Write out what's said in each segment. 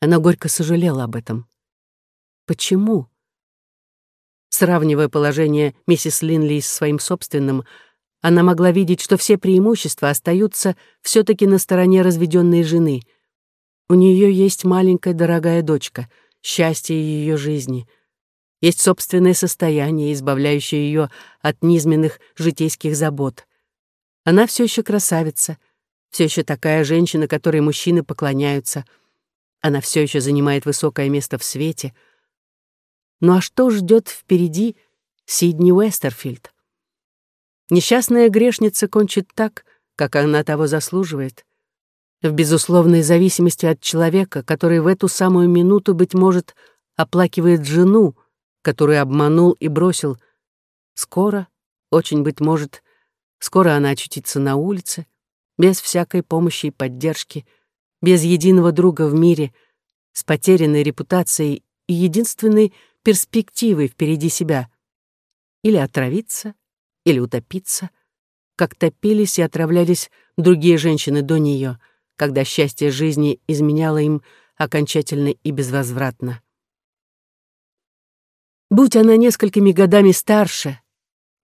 Она горько сожалела об этом. Почему? Сравнивая положение миссис Линли с своим собственным, она могла видеть, что все преимущества остаются все таки на стороне разведенной жены. У нее есть маленькая дорогая дочка, счастье ее жизни. Есть собственное состояние, избавляющее ее от низменных житейских забот. Она все еще красавица, все еще такая женщина, которой мужчины поклоняются. Она все еще занимает высокое место в свете. Ну а что ждет впереди Сидни Уэстерфилд? Несчастная грешница кончит так, как она того заслуживает, в безусловной зависимости от человека, который в эту самую минуту, быть может, оплакивает жену, которую обманул и бросил. Скоро, очень быть может, скоро она очутится на улице, без всякой помощи и поддержки, без единого друга в мире, с потерянной репутацией и единственной перспективой впереди себя. Или отравиться, или утопиться, как топились и отравлялись другие женщины до нее, когда счастье жизни изменяло им окончательно и безвозвратно. Будь она несколькими годами старше,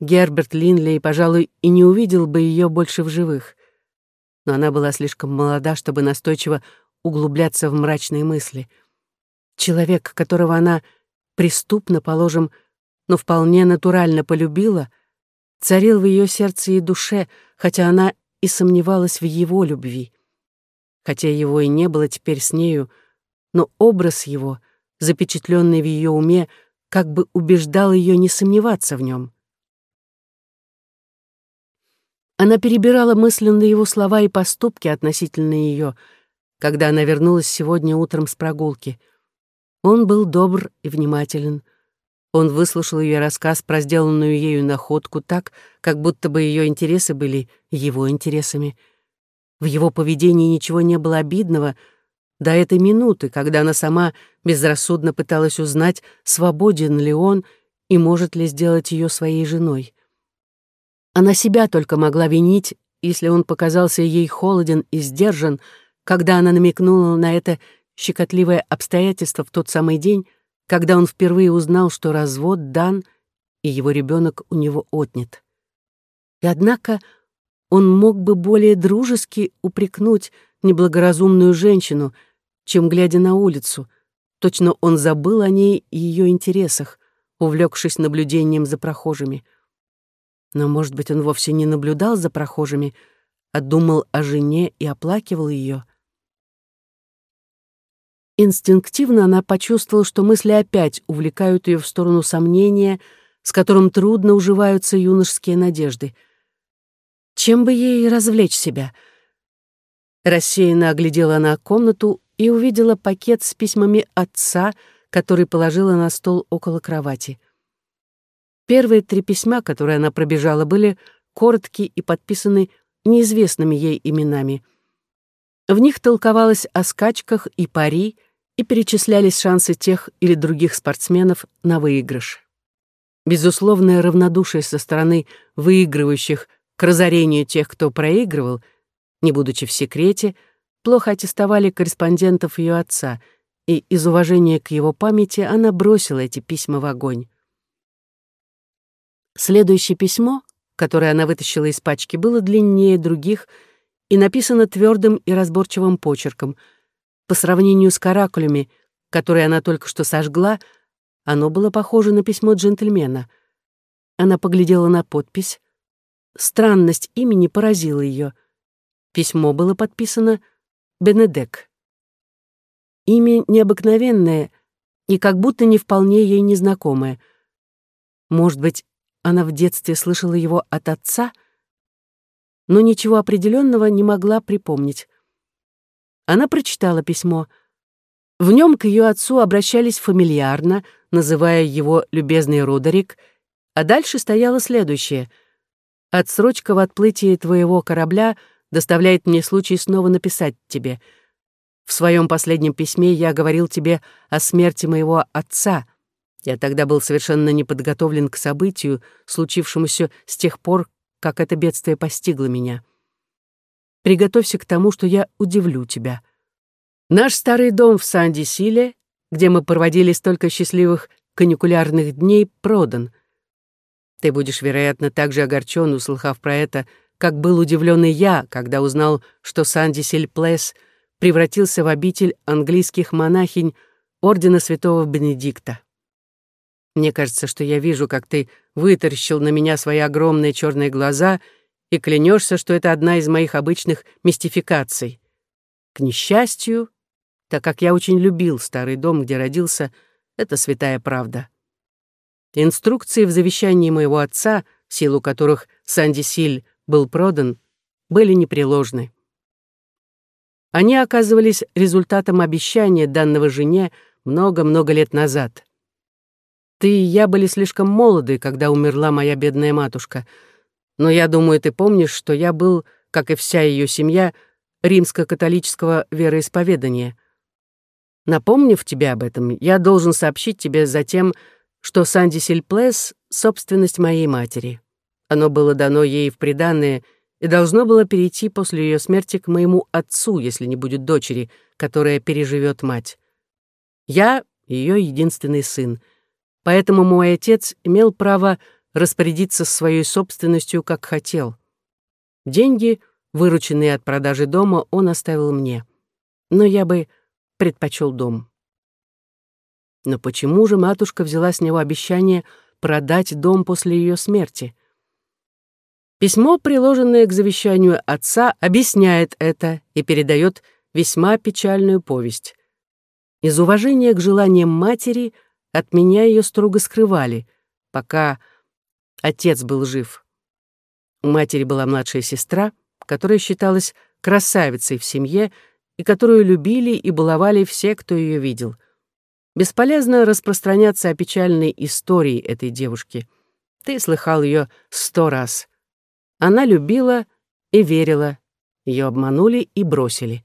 Герберт Линлей, пожалуй, и не увидел бы ее больше в живых. Но она была слишком молода, чтобы настойчиво углубляться в мрачные мысли. Человек, которого она преступно, положим, но вполне натурально полюбила — царил в ее сердце и душе, хотя она и сомневалась в его любви. Хотя его и не было теперь с нею, но образ его, запечатленный в ее уме, как бы убеждал ее не сомневаться в нем. Она перебирала мысленно его слова и поступки относительно ее, когда она вернулась сегодня утром с прогулки. Он был добр и внимателен — он выслушал ее рассказ про сделанную ею находку так, как будто бы ее интересы были его интересами. В его поведении ничего не было обидного до этой минуты, когда она сама безрассудно пыталась узнать, свободен ли он и может ли сделать ее своей женой. Она себя только могла винить, если он показался ей холоден и сдержан, когда она намекнула на это щекотливое обстоятельство в тот самый день, когда он впервые узнал, что развод дан, и его ребенок у него отнят. И однако он мог бы более дружески упрекнуть неблагоразумную женщину, чем глядя на улицу. Точно он забыл о ней и ее интересах, увлекшись наблюдением за прохожими. Но, может быть, он вовсе не наблюдал за прохожими, а думал о жене и оплакивал ее. Инстинктивно она почувствовала, что мысли опять увлекают ее в сторону сомнения, с которым трудно уживаются юношеские надежды. Чем бы ей развлечь себя? Рассеянно оглядела она комнату и увидела пакет с письмами отца, который положила на стол около кровати. Первые три письма, которые она пробежала, были короткие и подписаны неизвестными ей именами. В них толковалось о скачках и пари, и перечислялись шансы тех или других спортсменов на выигрыш. Безусловное равнодушие со стороны выигрывающих к разорению тех, кто проигрывал, не будучи в секрете, плохо аттестовали корреспондентов ее отца, и из уважения к его памяти она бросила эти письма в огонь. Следующее письмо, которое она вытащила из пачки, было длиннее других и написано твердым и разборчивым почерком — по сравнению с каракулями, которые она только что сожгла, оно было похоже на письмо джентльмена. Она поглядела на подпись. Странность имени поразила ее. Письмо было подписано «Бенедек». Имя необыкновенное и как будто не вполне ей незнакомое. Может быть, она в детстве слышала его от отца, но ничего определенного не могла припомнить. Она прочитала письмо. В нем к ее отцу обращались фамильярно, называя его «любезный Родерик», а дальше стояло следующее. «Отсрочка в отплытии твоего корабля доставляет мне случай снова написать тебе. В своем последнем письме я говорил тебе о смерти моего отца. Я тогда был совершенно не подготовлен к событию, случившемуся с тех пор, как это бедствие постигло меня. Приготовься к тому, что я удивлю тебя. Наш старый дом в Санди-Силе, где мы проводили столько счастливых каникулярных дней, продан. Ты будешь, вероятно, так же огорчен, услыхав про это, как был удивлен и я, когда узнал, что Санди-Силь-Плес превратился в обитель английских монахинь Ордена Святого Бенедикта. Мне кажется, что я вижу, как ты вытаращил на меня свои огромные черные глаза и клянешься, что это одна из моих обычных мистификаций. К несчастью, так как я очень любил старый дом, где родился, это святая правда. Инструкции в завещании моего отца, силу которых Санди Силь был продан, были непреложны. Они оказывались результатом обещания данного жене много-много лет назад. Ты и я были слишком молоды, когда умерла моя бедная матушка, но я думаю, ты помнишь, что я был, как и вся ее семья, римско-католического вероисповедания. Напомнив тебе об этом, я должен сообщить тебе затем, что Санди Сильплес — собственность моей матери. Оно было дано ей в приданное и должно было перейти после ее смерти к моему отцу, если не будет дочери, которая переживет мать. Я — ее единственный сын, поэтому мой отец имел право распорядиться своей собственностью, как хотел. Деньги — Вырученные от продажи дома он оставил мне. Но я бы предпочел дом. Но почему же матушка взяла с него обещание продать дом после ее смерти? Письмо, приложенное к завещанию отца, объясняет это и передает весьма печальную повесть. Из уважения к желаниям матери от меня ее строго скрывали, пока отец был жив. У матери была младшая сестра — которая считалась красавицей в семье и которую любили и баловали все, кто ее видел. Бесполезно распространяться о печальной истории этой девушки. Ты слыхал ее сто раз. Она любила и верила. Ее обманули и бросили.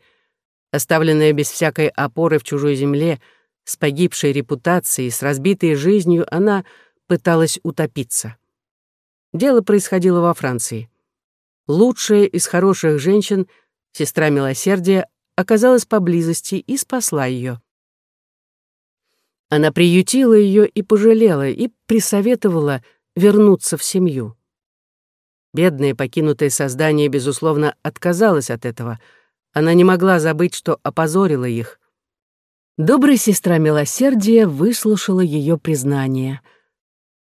Оставленная без всякой опоры в чужой земле, с погибшей репутацией, с разбитой жизнью, она пыталась утопиться. Дело происходило во Франции. Лучшая из хороших женщин, сестра милосердия, оказалась поблизости и спасла ее. Она приютила ее и пожалела, и присоветовала вернуться в семью. Бедное покинутое создание, безусловно, отказалось от этого. Она не могла забыть, что опозорила их. Добрая сестра милосердия выслушала ее признание.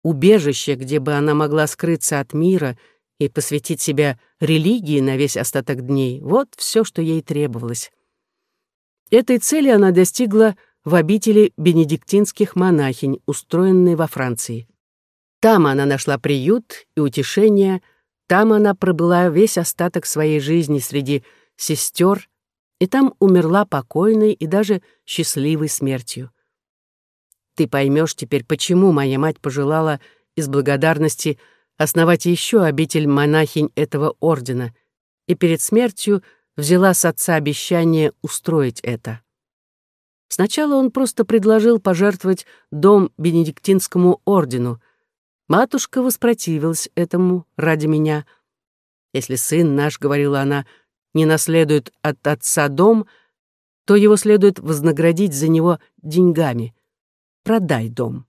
Убежище, где бы она могла скрыться от мира — и посвятить себя религии на весь остаток дней — вот все, что ей требовалось. Этой цели она достигла в обители бенедиктинских монахинь, устроенной во Франции. Там она нашла приют и утешение, там она пробыла весь остаток своей жизни среди сестер, и там умерла покойной и даже счастливой смертью. Ты поймешь теперь, почему моя мать пожелала из благодарности основать еще обитель монахинь этого ордена, и перед смертью взяла с отца обещание устроить это. Сначала он просто предложил пожертвовать дом Бенедиктинскому ордену. Матушка воспротивилась этому ради меня. Если сын наш, — говорила она, — не наследует от отца дом, то его следует вознаградить за него деньгами. Продай дом.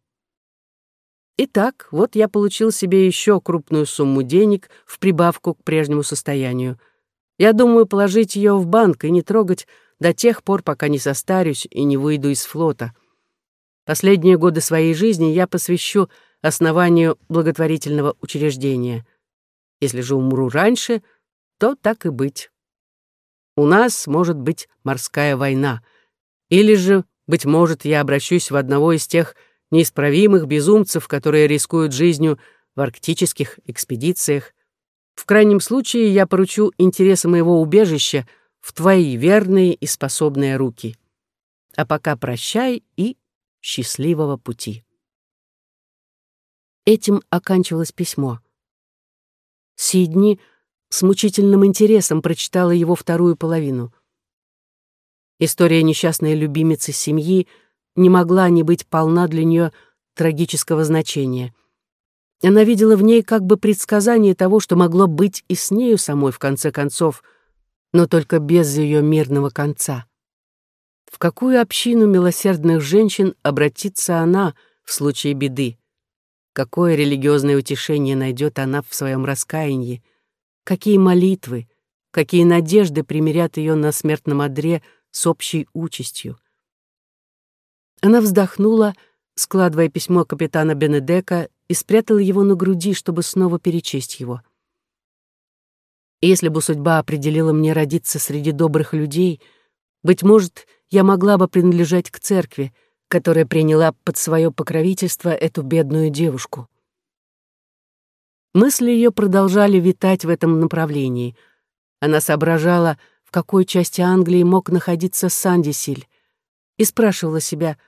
Итак, вот я получил себе еще крупную сумму денег в прибавку к прежнему состоянию. Я думаю положить ее в банк и не трогать до тех пор, пока не состарюсь и не выйду из флота. Последние годы своей жизни я посвящу основанию благотворительного учреждения. Если же умру раньше, то так и быть. У нас может быть морская война. Или же, быть может, я обращусь в одного из тех неисправимых безумцев, которые рискуют жизнью в арктических экспедициях. В крайнем случае я поручу интересы моего убежища в твои верные и способные руки. А пока прощай и счастливого пути. Этим оканчивалось письмо. Сидни с мучительным интересом прочитала его вторую половину. История несчастной любимицы семьи — не могла не быть полна для нее трагического значения. Она видела в ней как бы предсказание того, что могло быть и с нею самой в конце концов, но только без ее мирного конца. В какую общину милосердных женщин обратится она в случае беды? Какое религиозное утешение найдет она в своем раскаянии? Какие молитвы, какие надежды примирят ее на смертном одре с общей участью? Она вздохнула, складывая письмо капитана Бенедека и спрятала его на груди, чтобы снова перечесть его. Если бы судьба определила мне родиться среди добрых людей, быть может, я могла бы принадлежать к церкви, которая приняла под свое покровительство эту бедную девушку. Мысли ее продолжали витать в этом направлении. Она соображала, в какой части Англии мог находиться Сандисиль, и спрашивала себя,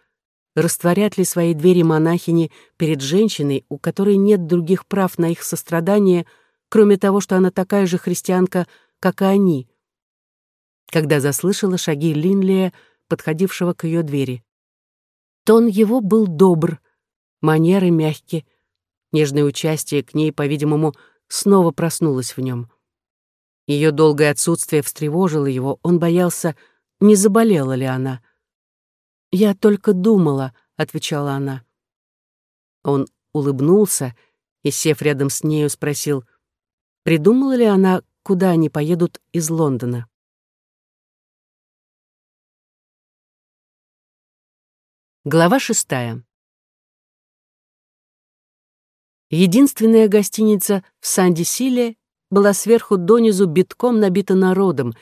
растворят ли свои двери монахини перед женщиной, у которой нет других прав на их сострадание, кроме того, что она такая же христианка, как и они. Когда заслышала шаги Линлия, подходившего к ее двери. Тон его был добр, манеры мягкие, нежное участие к ней, по-видимому, снова проснулось в нем. Ее долгое отсутствие встревожило его, он боялся, не заболела ли она. «Я только думала», — отвечала она. Он улыбнулся и, сев рядом с нею, спросил, придумала ли она, куда они поедут из Лондона. Глава шестая. Единственная гостиница в Санди-Силе была сверху донизу битком набита народом,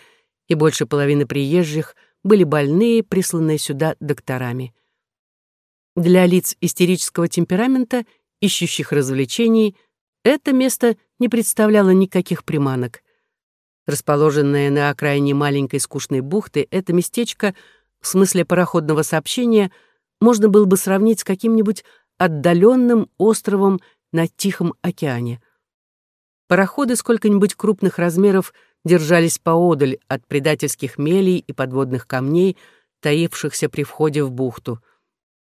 и больше половины приезжих были больные, присланные сюда докторами. Для лиц истерического темперамента, ищущих развлечений, это место не представляло никаких приманок. Расположенное на окраине маленькой скучной бухты, это местечко в смысле пароходного сообщения — можно было бы сравнить с каким-нибудь отдаленным островом на Тихом океане. Пароходы сколько-нибудь крупных размеров держались поодаль от предательских мелей и подводных камней, таившихся при входе в бухту.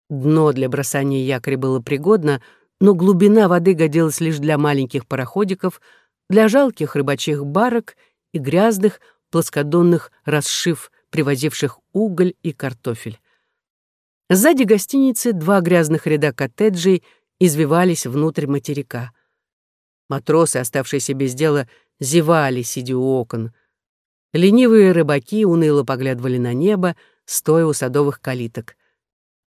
Дно для бросания якоря было пригодно, но глубина воды годилась лишь для маленьких пароходиков, для жалких рыбачьих барок и грязных плоскодонных расшив, привозивших уголь и картофель. Сзади гостиницы два грязных ряда коттеджей извивались внутрь материка. Матросы, оставшиеся без дела, зевали, сидя у окон. Ленивые рыбаки уныло поглядывали на небо, стоя у садовых калиток.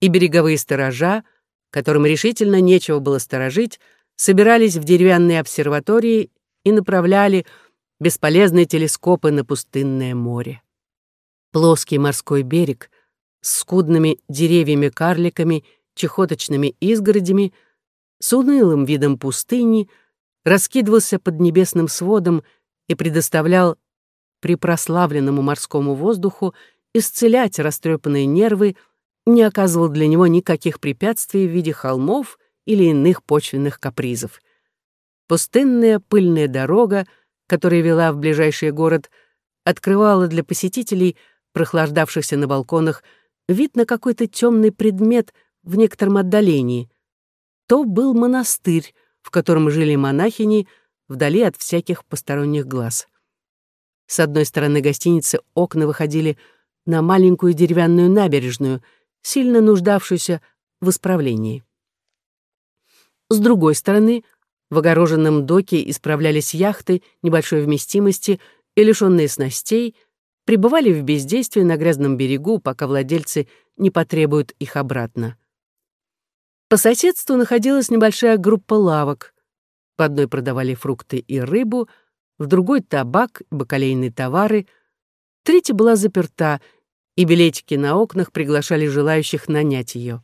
И береговые сторожа, которым решительно нечего было сторожить, собирались в деревянные обсерватории и направляли бесполезные телескопы на пустынное море. Плоский морской берег — с скудными деревьями-карликами, чехоточными изгородями, с унылым видом пустыни, раскидывался под небесным сводом и предоставлял при прославленному морскому воздуху исцелять растрепанные нервы, не оказывал для него никаких препятствий в виде холмов или иных почвенных капризов. Пустынная пыльная дорога, которая вела в ближайший город, открывала для посетителей, прохлаждавшихся на балконах, вид на какой-то темный предмет в некотором отдалении. То был монастырь, в котором жили монахини, вдали от всяких посторонних глаз. С одной стороны гостиницы окна выходили на маленькую деревянную набережную, сильно нуждавшуюся в исправлении. С другой стороны, в огороженном доке исправлялись яхты небольшой вместимости и лишенные снастей — пребывали в бездействии на грязном берегу, пока владельцы не потребуют их обратно. По соседству находилась небольшая группа лавок. В одной продавали фрукты и рыбу, в другой — табак бакалейные товары, третья была заперта, и билетики на окнах приглашали желающих нанять ее.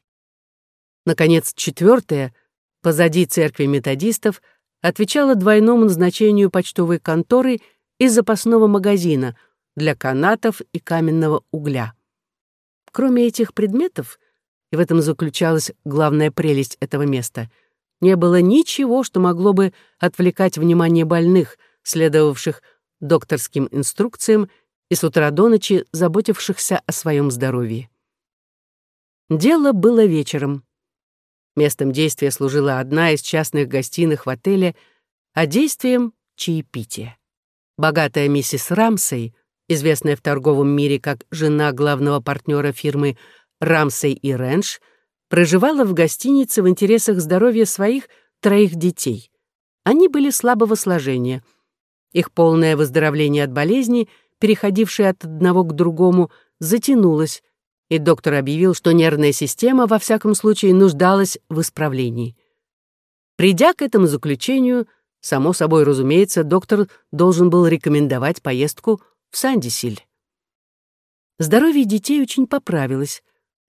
Наконец, четвертая, позади церкви методистов, отвечала двойному назначению почтовой конторы и запасного магазина — для канатов и каменного угля. Кроме этих предметов, и в этом заключалась главная прелесть этого места, не было ничего, что могло бы отвлекать внимание больных, следовавших докторским инструкциям и с утра до ночи заботившихся о своем здоровье. Дело было вечером. Местом действия служила одна из частных гостиных в отеле, а действием — чаепитие. Богатая миссис Рамсей — известная в торговом мире как жена главного партнера фирмы «Рамсей и Ренш», проживала в гостинице в интересах здоровья своих троих детей. Они были слабого сложения. Их полное выздоровление от болезни, переходившее от одного к другому, затянулось, и доктор объявил, что нервная система, во всяком случае, нуждалась в исправлении. Придя к этому заключению, само собой разумеется, доктор должен был рекомендовать поездку в Сандисиль. Здоровье детей очень поправилось.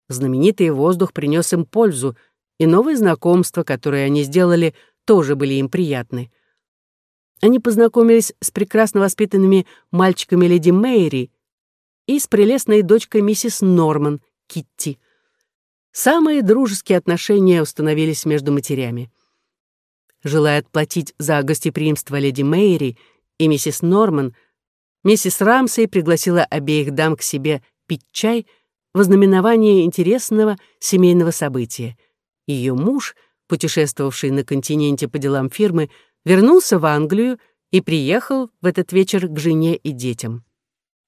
Знаменитый воздух принес им пользу, и новые знакомства, которые они сделали, тоже были им приятны. Они познакомились с прекрасно воспитанными мальчиками леди Мэйри и с прелестной дочкой миссис Норман, Китти. Самые дружеские отношения установились между матерями. Желая отплатить за гостеприимство леди Мэйри и миссис Норман, миссис Рамсей пригласила обеих дам к себе пить чай в ознаменование интересного семейного события. Ее муж, путешествовавший на континенте по делам фирмы, вернулся в Англию и приехал в этот вечер к жене и детям.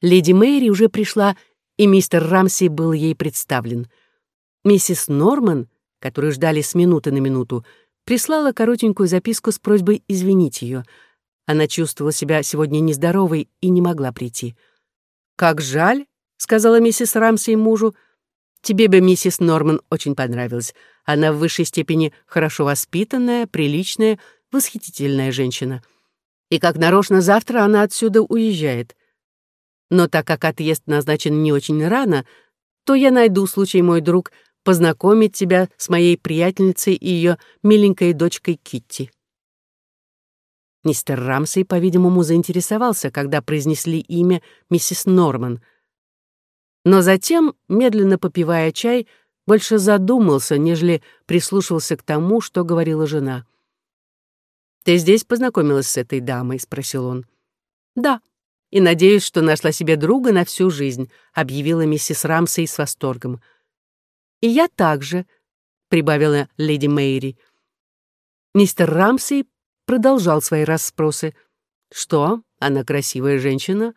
Леди Мэри уже пришла, и мистер Рамси был ей представлен. Миссис Норман, которую ждали с минуты на минуту, прислала коротенькую записку с просьбой извинить ее. Она чувствовала себя сегодня нездоровой и не могла прийти. «Как жаль», — сказала миссис Рамси мужу, «тебе бы миссис Норман очень понравилась. Она в высшей степени хорошо воспитанная, приличная, восхитительная женщина. И как нарочно завтра она отсюда уезжает. Но так как отъезд назначен не очень рано, то я найду случай, мой друг, познакомить тебя с моей приятельницей и ее миленькой дочкой Китти. Мистер Рамсей, по-видимому, заинтересовался, когда произнесли имя миссис Норман. Но затем, медленно попивая чай, больше задумался, нежели прислушивался к тому, что говорила жена. «Ты здесь познакомилась с этой дамой?» — спросил он. «Да», и надеюсь, что нашла себе друга на всю жизнь», — объявила миссис Рамсей с восторгом. «И я также», — прибавила леди Мэйри. Мистер Рамсей продолжал свои расспросы. «Что? Она красивая женщина?»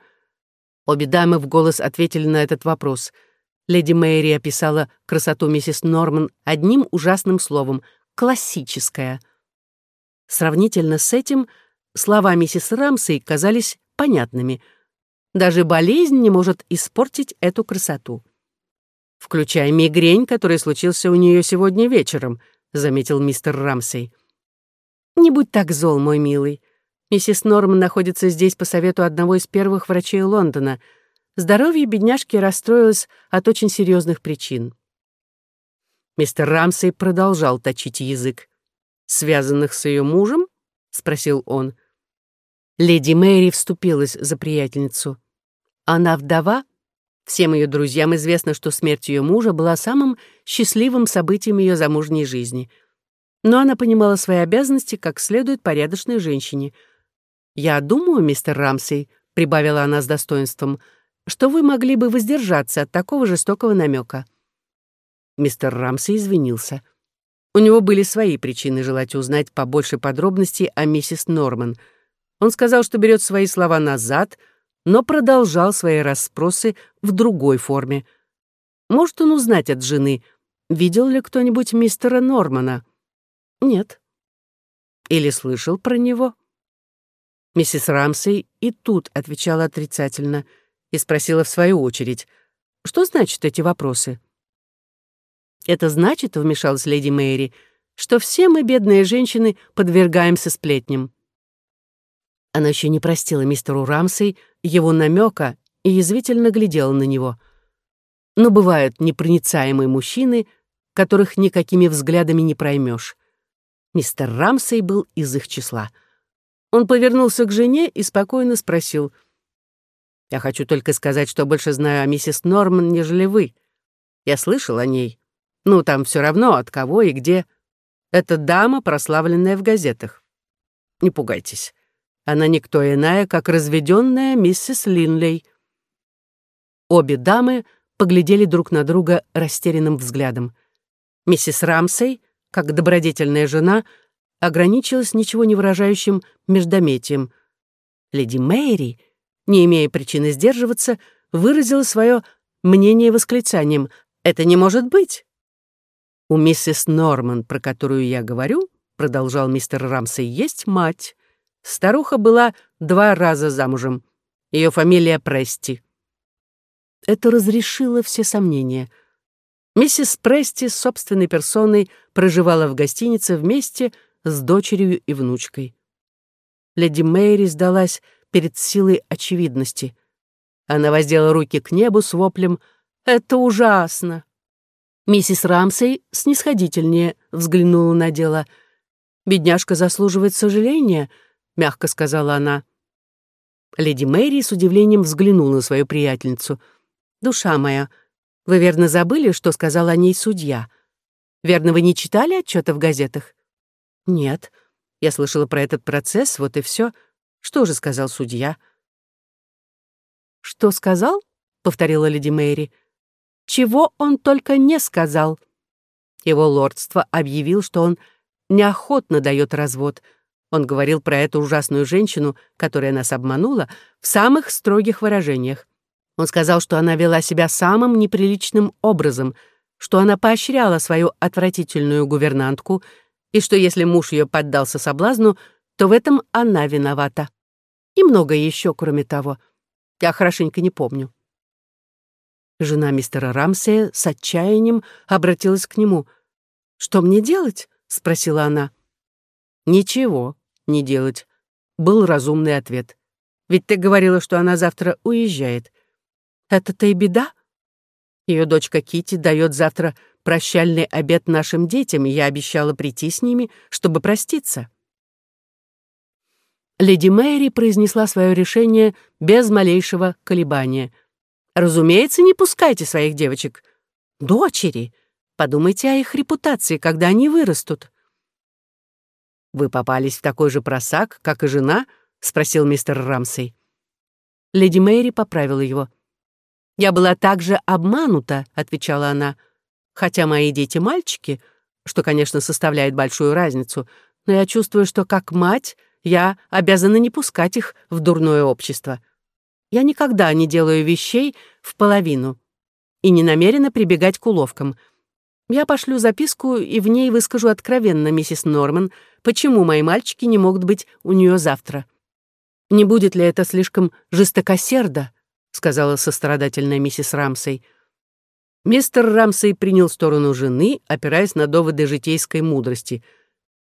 Обе дамы в голос ответили на этот вопрос. Леди Мэйри описала красоту миссис Норман одним ужасным словом — «классическая». Сравнительно с этим слова миссис Рамсей казались понятными. Даже болезнь не может испортить эту красоту. «Включая мигрень, который случился у нее сегодня вечером», — заметил мистер Рамсей. «Не будь так зол, мой милый. Миссис Норм находится здесь по совету одного из первых врачей Лондона. Здоровье бедняжки расстроилось от очень серьезных причин». Мистер Рамсей продолжал точить язык. «Связанных с ее мужем?» — спросил он. Леди Мэри вступилась за приятельницу. Она вдова. Всем ее друзьям известно, что смерть ее мужа была самым счастливым событием ее замужней жизни. Но она понимала свои обязанности как следует порядочной женщине. «Я думаю, мистер Рамсей», — прибавила она с достоинством, «что вы могли бы воздержаться от такого жестокого намека». Мистер Рамсей извинился. У него были свои причины желать узнать побольше подробностей о миссис Норман — он сказал, что берет свои слова назад, но продолжал свои расспросы в другой форме. Может он узнать от жены, видел ли кто-нибудь мистера Нормана? Нет. Или слышал про него? Миссис Рамсей и тут отвечала отрицательно и спросила в свою очередь, что значат эти вопросы? «Это значит, — вмешалась леди Мэри, — что все мы, бедные женщины, подвергаемся сплетням. Она еще не простила мистеру Рамсей его намека и язвительно глядела на него. Но бывают непроницаемые мужчины, которых никакими взглядами не проймешь. Мистер Рамсей был из их числа. Он повернулся к жене и спокойно спросил. «Я хочу только сказать, что больше знаю о миссис Норман, нежели вы. Я слышал о ней. Ну, там все равно, от кого и где. Это дама, прославленная в газетах. Не пугайтесь. Она никто иная, как разведенная миссис Линлей. Обе дамы поглядели друг на друга растерянным взглядом. Миссис Рамсей, как добродетельная жена, ограничилась ничего не выражающим междометием. Леди Мэри, не имея причины сдерживаться, выразила свое мнение восклицанием «Это не может быть!» «У миссис Норман, про которую я говорю, — продолжал мистер Рамсей, — есть мать. Старуха была два раза замужем. Ее фамилия Прести». Это разрешило все сомнения. Миссис Прести с собственной персоной проживала в гостинице вместе с дочерью и внучкой. Леди Мэри сдалась перед силой очевидности. Она воздела руки к небу с воплем «Это ужасно!». Миссис Рамсей снисходительнее взглянула на дело. «Бедняжка заслуживает сожаления», — мягко сказала она. Леди Мэри с удивлением взглянула на свою приятельницу. «Душа моя, вы верно забыли, что сказал о ней судья? Верно, вы не читали отчета в газетах?» «Нет. Я слышала про этот процесс, вот и все. Что же сказал судья?» «Что сказал?» — повторила леди Мэри. «Чего он только не сказал». Его лордство объявил, что он неохотно дает развод. Он говорил про эту ужасную женщину, которая нас обманула, в самых строгих выражениях. Он сказал, что она вела себя самым неприличным образом, что она поощряла свою отвратительную гувернантку и что если муж ее поддался соблазну, то в этом она виновата. И многое еще, кроме того. Я хорошенько не помню. Жена мистера Рамсея с отчаянием обратилась к нему. «Что мне делать?» — спросила она. «Ничего не делать», — был разумный ответ. «Ведь ты говорила, что она завтра уезжает. Это-то и беда. Ее дочка Кити дает завтра прощальный обед нашим детям, и я обещала прийти с ними, чтобы проститься». Леди Мэри произнесла свое решение без малейшего колебания. «Разумеется, не пускайте своих девочек. Дочери, подумайте о их репутации, когда они вырастут». «Вы попались в такой же просак, как и жена?» — спросил мистер Рамсей. Леди Мэри поправила его. «Я была также обманута», — отвечала она. «Хотя мои дети мальчики, что, конечно, составляет большую разницу, но я чувствую, что как мать я обязана не пускать их в дурное общество. Я никогда не делаю вещей в половину и не намерена прибегать к уловкам. Я пошлю записку и в ней выскажу откровенно миссис Норман, почему мои мальчики не могут быть у нее завтра. Не будет ли это слишком жестокосердо? сказала сострадательная миссис Рамсей. Мистер Рамсей принял сторону жены, опираясь на доводы житейской мудрости —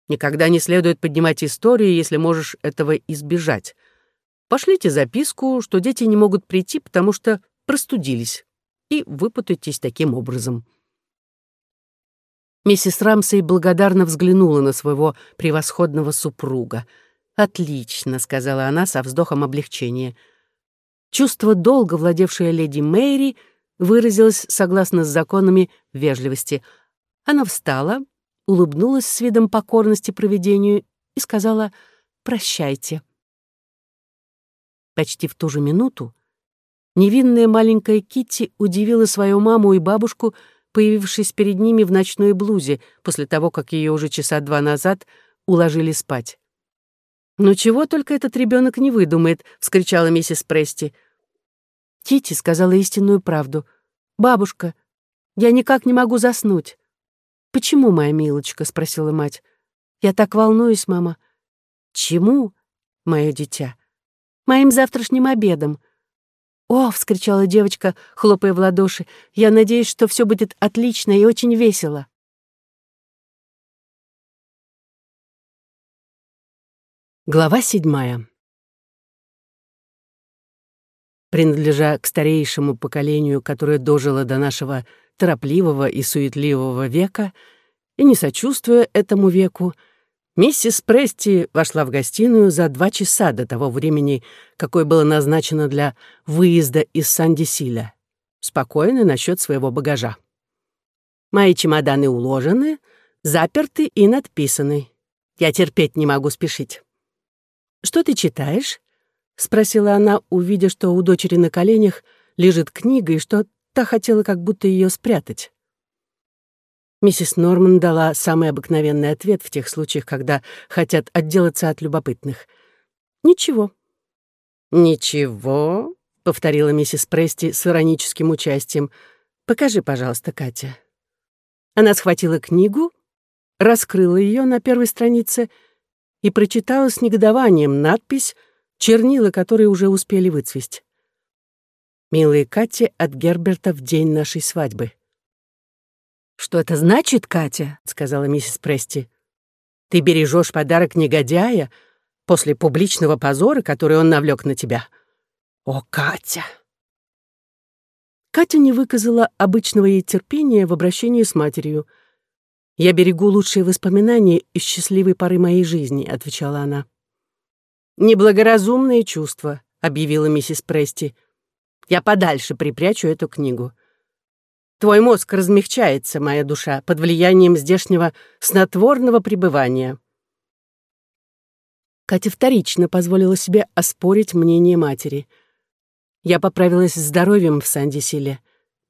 Никогда не следует поднимать истории, если можешь этого избежать. Пошлите записку, что дети не могут прийти, потому что простудились, и выпутайтесь таким образом. Миссис Рамсей благодарно взглянула на своего превосходного супруга. «Отлично», — сказала она со вздохом облегчения. Чувство долга, владевшее леди Мэри, выразилось согласно с законами вежливости. Она встала, улыбнулась с видом покорности проведению и сказала «Прощайте». Почти в ту же минуту невинная маленькая Китти удивила свою маму и бабушку, появившись перед ними в ночной блузе после того, как ее уже часа два назад уложили спать. «Ну чего только этот ребенок не выдумает!» — вскричала миссис Прести. Китти сказала истинную правду. «Бабушка, я никак не могу заснуть. «Почему, моя милочка?» — спросила мать. «Я так волнуюсь, мама». «Чему, мое дитя?» «Моим завтрашним обедом». «О!» — вскричала девочка, хлопая в ладоши. «Я надеюсь, что все будет отлично и очень весело». Глава седьмая. Принадлежа к старейшему поколению, которое дожило до нашего торопливого и суетливого века, и не сочувствуя этому веку, миссис Прести вошла в гостиную за два часа до того времени, какое было назначено для выезда из Сан-Дисиля, спокойно насчет своего багажа. Мои чемоданы уложены, заперты и надписаны. Я терпеть не могу спешить. «Что ты читаешь?» — спросила она, увидя, что у дочери на коленях лежит книга и что Та хотела как будто ее спрятать. Миссис Норман дала самый обыкновенный ответ в тех случаях, когда хотят отделаться от любопытных. «Ничего. «Ничего», — повторила миссис Прести с ироническим участием. «Покажи, пожалуйста, Катя». Она схватила книгу, раскрыла ее на первой странице и прочитала с негодованием надпись, чернила которой уже успели выцвесть. «Милые Катя от Герберта в день нашей свадьбы». «Что это значит, Катя?» — сказала миссис Прести. «Ты бережешь подарок негодяя после публичного позора, который он навлек на тебя. О, Катя!» Катя не выказала обычного ей терпения в обращении с матерью. «Я берегу лучшие воспоминания из счастливой поры моей жизни», — отвечала она. «Неблагоразумные чувства», — объявила миссис Прести. «Я подальше припрячу эту книгу. Твой мозг размягчается, моя душа, под влиянием здешнего снотворного пребывания». Катя вторично позволила себе оспорить мнение матери. «Я поправилась здоровьем в Сандисиле.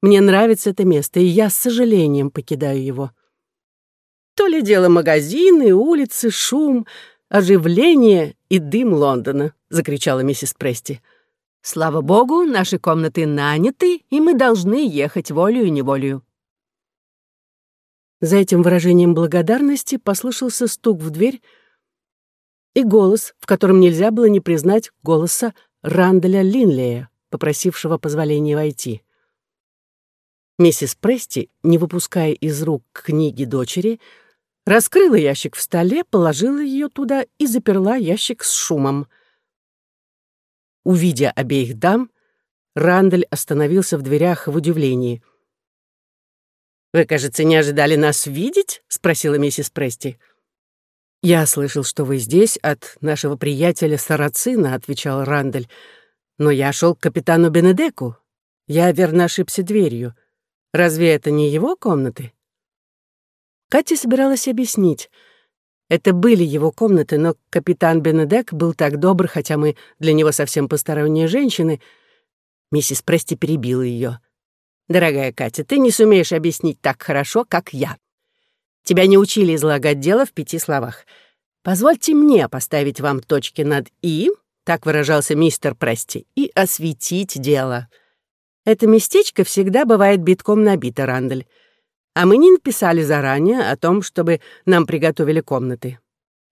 Мне нравится это место, и я с сожалением покидаю его». То ли дело магазины, улицы, шум, оживление и дым Лондона, закричала миссис Прести. Слава богу, наши комнаты наняты, и мы должны ехать волею и неволею. За этим выражением благодарности послышался стук в дверь и голос, в котором нельзя было не признать голоса Ранделя Линлея, попросившего позволения войти. Миссис Прести, не выпуская из рук книги дочери, раскрыла ящик в столе, положила ее туда и заперла ящик с шумом. Увидя обеих дам, Рандель остановился в дверях в удивлении. «Вы, кажется, не ожидали нас видеть?» — спросила миссис Прести. «Я слышал, что вы здесь от нашего приятеля Сарацина», — отвечал Рандель. «Но я шел к капитану Бенедеку. Я верно ошибся дверью. Разве это не его комнаты?» Катя собиралась объяснить. Это были его комнаты, но капитан Бенедек был так добр, хотя мы для него совсем посторонние женщины. Миссис Прести перебила ее. «Дорогая Катя, ты не сумеешь объяснить так хорошо, как я. Тебя не учили излагать дело в пяти словах. Позвольте мне поставить вам точки над «и», так выражался мистер Прести, и осветить дело. Это местечко всегда бывает битком набито, Рандель а мы не написали заранее о том, чтобы нам приготовили комнаты.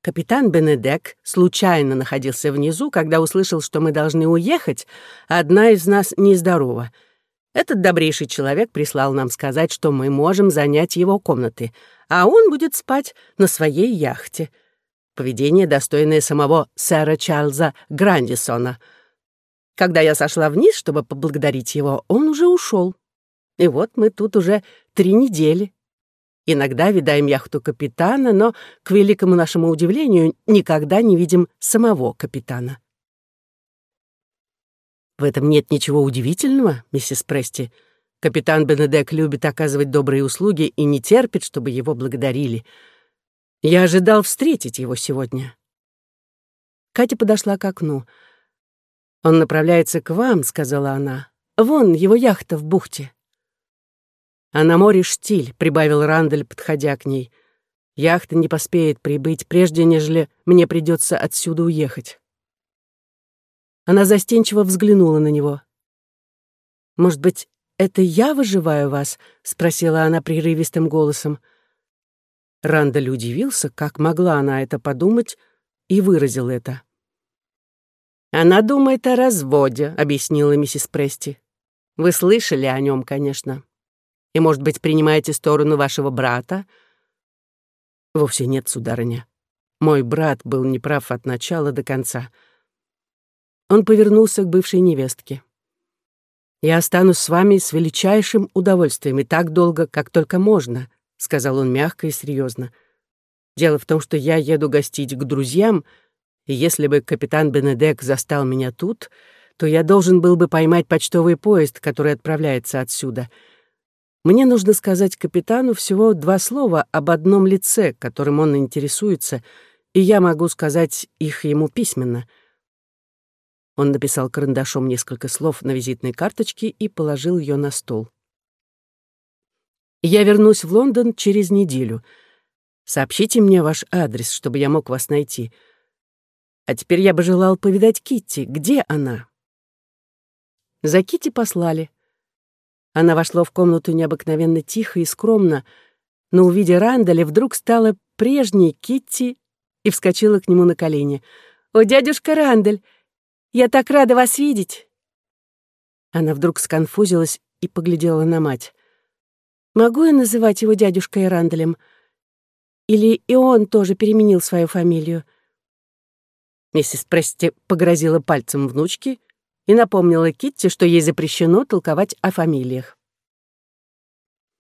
Капитан Бенедек случайно находился внизу, когда услышал, что мы должны уехать, а одна из нас нездорова. Этот добрейший человек прислал нам сказать, что мы можем занять его комнаты, а он будет спать на своей яхте. Поведение, достойное самого сэра Чарльза Грандисона. Когда я сошла вниз, чтобы поблагодарить его, он уже ушел. И вот мы тут уже три недели. Иногда видаем яхту капитана, но, к великому нашему удивлению, никогда не видим самого капитана. В этом нет ничего удивительного, миссис Прести. Капитан Бенедек любит оказывать добрые услуги и не терпит, чтобы его благодарили. Я ожидал встретить его сегодня. Катя подошла к окну. «Он направляется к вам», — сказала она. «Вон его яхта в бухте». «А на море штиль», — прибавил Рандель, подходя к ней. «Яхта не поспеет прибыть, прежде нежели мне придется отсюда уехать». Она застенчиво взглянула на него. «Может быть, это я выживаю вас?» — спросила она прерывистым голосом. Рандаль удивился, как могла она это подумать, и выразил это. «Она думает о разводе», — объяснила миссис Прести. «Вы слышали о нем, конечно». И, может быть, принимаете сторону вашего брата?» «Вовсе нет, сударыня. Мой брат был неправ от начала до конца». Он повернулся к бывшей невестке. «Я останусь с вами с величайшим удовольствием и так долго, как только можно», — сказал он мягко и серьезно. «Дело в том, что я еду гостить к друзьям, и если бы капитан Бенедек застал меня тут, то я должен был бы поймать почтовый поезд, который отправляется отсюда — мне нужно сказать капитану всего два слова об одном лице, которым он интересуется, и я могу сказать их ему письменно. Он написал карандашом несколько слов на визитной карточке и положил ее на стол. «Я вернусь в Лондон через неделю. Сообщите мне ваш адрес, чтобы я мог вас найти. А теперь я бы желал повидать Китти. Где она? За Китти послали. Она вошла в комнату необыкновенно тихо и скромно, но, увидя Рандаля, вдруг стала прежней Китти и вскочила к нему на колени. «О, дядюшка Рандаль, я так рада вас видеть!» Она вдруг сконфузилась и поглядела на мать. «Могу я называть его дядюшкой Рандалем? Или и он тоже переменил свою фамилию?» Миссис Прести погрозила пальцем внучке и напомнила Китти, что ей запрещено толковать о фамилиях.